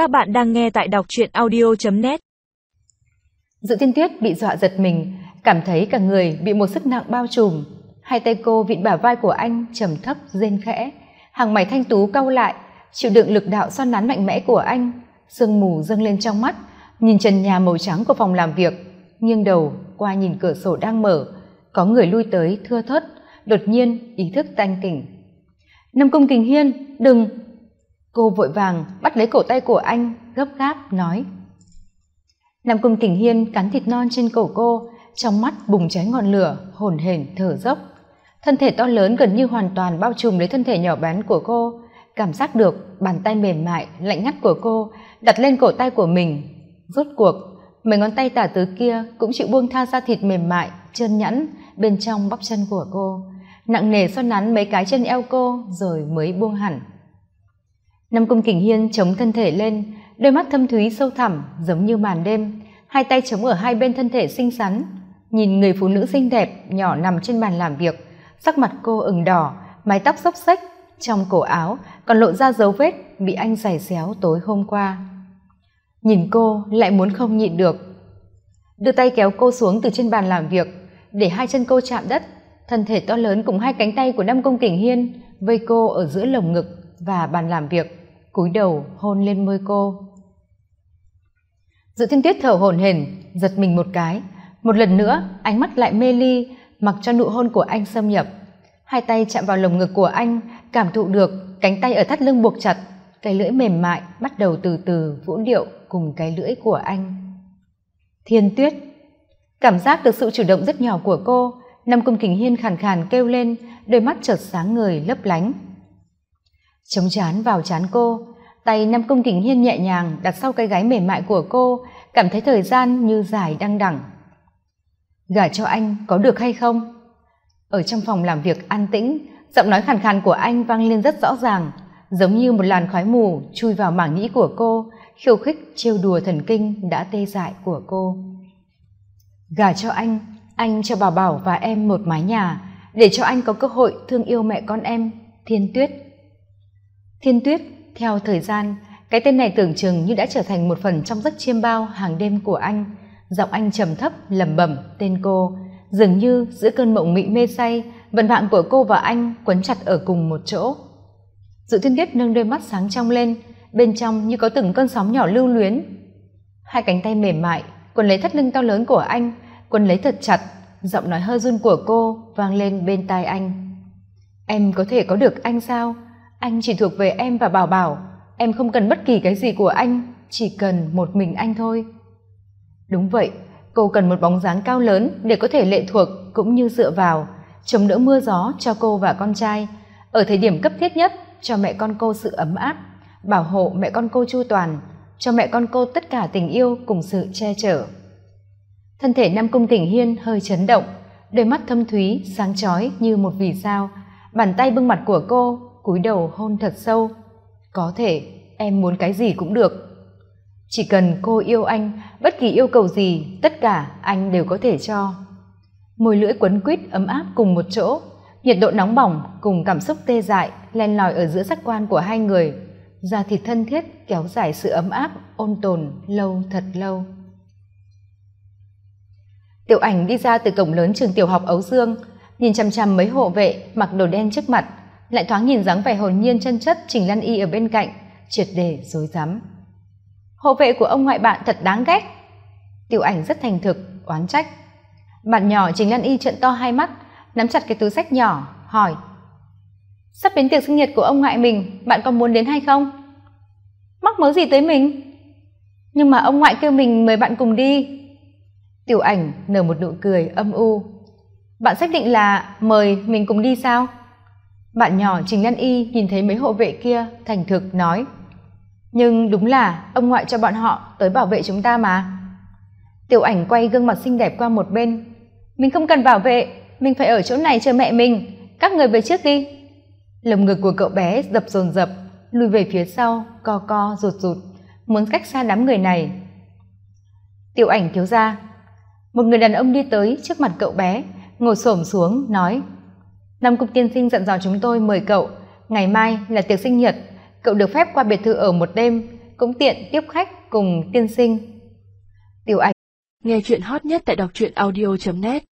Các bạn đang nghe tại đọc truyện audio.net Dự thiên tuyết bị dọa giật mình, cảm thấy cả người bị một sức nặng bao trùm. Hai tay cô vịn bả vai của anh trầm thấp rên khẽ, hàng mày thanh tú cau lại, chịu đựng lực đạo son nắn mạnh mẽ của anh. Sương mù dâng lên trong mắt, nhìn trần nhà màu trắng của phòng làm việc, nghiêng đầu qua nhìn cửa sổ đang mở, có người lui tới thưa thớt, đột nhiên ý thức tanh tỉnh. Nam Cung Kình Hiên, đừng! Cô vội vàng bắt lấy cổ tay của anh, gấp gáp nói. Nam Cung Kình Hiên cắn thịt non trên cổ cô, trong mắt bùng cháy ngọn lửa, hồn hển thở dốc. Thân thể to lớn gần như hoàn toàn bao trùm lấy thân thể nhỏ bé của cô, cảm giác được bàn tay mềm mại, lạnh ngắt của cô đặt lên cổ tay của mình. Rốt cuộc, mấy ngón tay tả tứ kia cũng chịu buông tha ra thịt mềm mại, trơn nhẵn bên trong bắp chân của cô. Nặng nề xoắn nắn mấy cái chân eo cô rồi mới buông hẳn. Nam Cung Kình Hiên chống thân thể lên, đôi mắt thâm thúy sâu thẳm giống như màn đêm, hai tay chống ở hai bên thân thể xinh xắn, nhìn người phụ nữ xinh đẹp nhỏ nằm trên bàn làm việc, sắc mặt cô ửng đỏ, mái tóc xốc xếch, trong cổ áo còn lộ ra dấu vết bị anh giày xéo tối hôm qua. Nhìn cô lại muốn không nhịn được. Đưa tay kéo cô xuống từ trên bàn làm việc, để hai chân cô chạm đất, thân thể to lớn cùng hai cánh tay của Nam Công Kình Hiên vây cô ở giữa lồng ngực và bàn làm việc cúi đầu hôn lên môi cô. Dự thiên tuyết thở hổn hển, giật mình một cái. Một lần nữa, ánh mắt lại mê ly, mặc cho nụ hôn của anh xâm nhập. Hai tay chạm vào lồng ngực của anh, cảm thụ được cánh tay ở thắt lưng buộc chặt, cái lưỡi mềm mại bắt đầu từ từ vũ điệu cùng cái lưỡi của anh. Thiên tuyết cảm giác được sự chủ động rất nhỏ của cô năm cung kình hiên khàn khàn kêu lên, đôi mắt chợt sáng người lấp lánh chống chán vào chán cô. Tay năm cung kính hiên nhẹ nhàng đặt sau cái gáy mềm mại của cô, cảm thấy thời gian như dài đăng đẳng. Gả cho anh có được hay không? Ở trong phòng làm việc an tĩnh, giọng nói khàn khàn của anh vang lên rất rõ ràng, giống như một làn khói mù chui vào mảng nhĩ của cô, khiêu khích trêu đùa thần kinh đã tê dại của cô. Gả cho anh anh cho bảo bảo và em một mái nhà, để cho anh có cơ hội thương yêu mẹ con em, thiên tuyết thiên tuyết, theo thời gian, cái tên này tưởng chừng như đã trở thành một phần trong giấc chiêm bao hàng đêm của anh. Giọng anh trầm thấp, lẩm bẩm, tên cô, dường như giữa cơn mộng mị mê say, vận mạng của cô và anh quấn chặt ở cùng một chỗ. Dự thiên tuyết nâng đôi mắt sáng trong lên, bên trong như có từng cơn sóng nhỏ lưu luyến. Hai cánh tay mềm mại quần lấy thắt lưng to lớn của anh quần lấy thật chặt, giọng nói hơi run của cô vang lên bên tai anh. Em có thể có được anh sao? Anh chỉ thuộc về em và bảo bảo. Em không cần bất kỳ cái gì của anh, chỉ cần một mình anh thôi. Đúng vậy, cô cần một bóng dáng cao lớn để có thể lệ thuộc cũng như dựa vào, chống đỡ mưa gió cho cô và con trai. Ở thời điểm cấp thiết nhất, cho mẹ con cô sự ấm áp, bảo hộ mẹ con cô chu toàn, cho mẹ con cô tất cả tình yêu cùng sự che chở. Thân thể nam cung kình hiên hơi chấn động, đôi mắt thâm thúy, sáng chói như một vì sao. Bàn tay bưng mặt của cô cúi đầu hôn thật sâu. Có thể, em muốn cái gì cũng được. Chỉ cần cô yêu anh, bất kỳ yêu cầu gì, tất cả anh đều có thể cho. Môi lưỡi quấn quít ấm áp cùng một chỗ, nhiệt độ nóng bỏng cùng cảm xúc tê dại len lỏi ở giữa giác quan của hai người, da thịt thân thiết kéo dài sự ấm áp, ôn tồn lâu thật lâu. Tiểu ảnh đi ra từ cổng lớn trường tiểu học ấu dương, nhìn chằm chằm mấy hộ vệ mặc đồ đen trước mặt lại thoáng nhìn dáng vẻ hồn nhiên chân chất trình lan y ở bên cạnh, triệt để dối rắm. Hộ vệ của ông ngoại bạn thật đáng ghét. Tiểu ảnh rất thành thực, oán trách. Bạn nhỏ trình lan y trận to hai mắt, nắm chặt cái túi sách nhỏ, hỏi. Sắp đến tiệc sinh nhật của ông ngoại mình, bạn có muốn đến hay không? Mắc mớ gì tới mình? Nhưng mà ông ngoại kêu mình mời bạn cùng đi. Tiểu ảnh nở một nụ cười âm u. Bạn xác định là mời mình cùng đi sao? Bạn nhỏ trình lan y nhìn thấy mấy hộ vệ kia thành thực nói, nhưng đúng là ông ngoại cho bọn họ tới bảo vệ chúng ta mà. Tiểu ảnh quay gương mặt xinh đẹp qua một bên, mình không cần bảo vệ, mình phải ở chỗ này chờ mẹ mình, các người về trước đi. Lồng ngực của cậu bé dập dồn dập, lùi về phía sau, co co, rụt rụt, muốn cách xa đám người này. Tiểu ảnh thiếu ra một người đàn ông đi tới trước mặt cậu bé, ngồi xổm xuống, nói Nam Cung Tiên Sinh dặn dò chúng tôi mời cậu, ngày mai là tiệc sinh nhật, cậu được phép qua biệt thự ở một đêm, cũng tiện tiếp khách cùng tiên sinh. Tiểu Ảnh, nghe chuyện hot nhất tại đọc truyện audio net.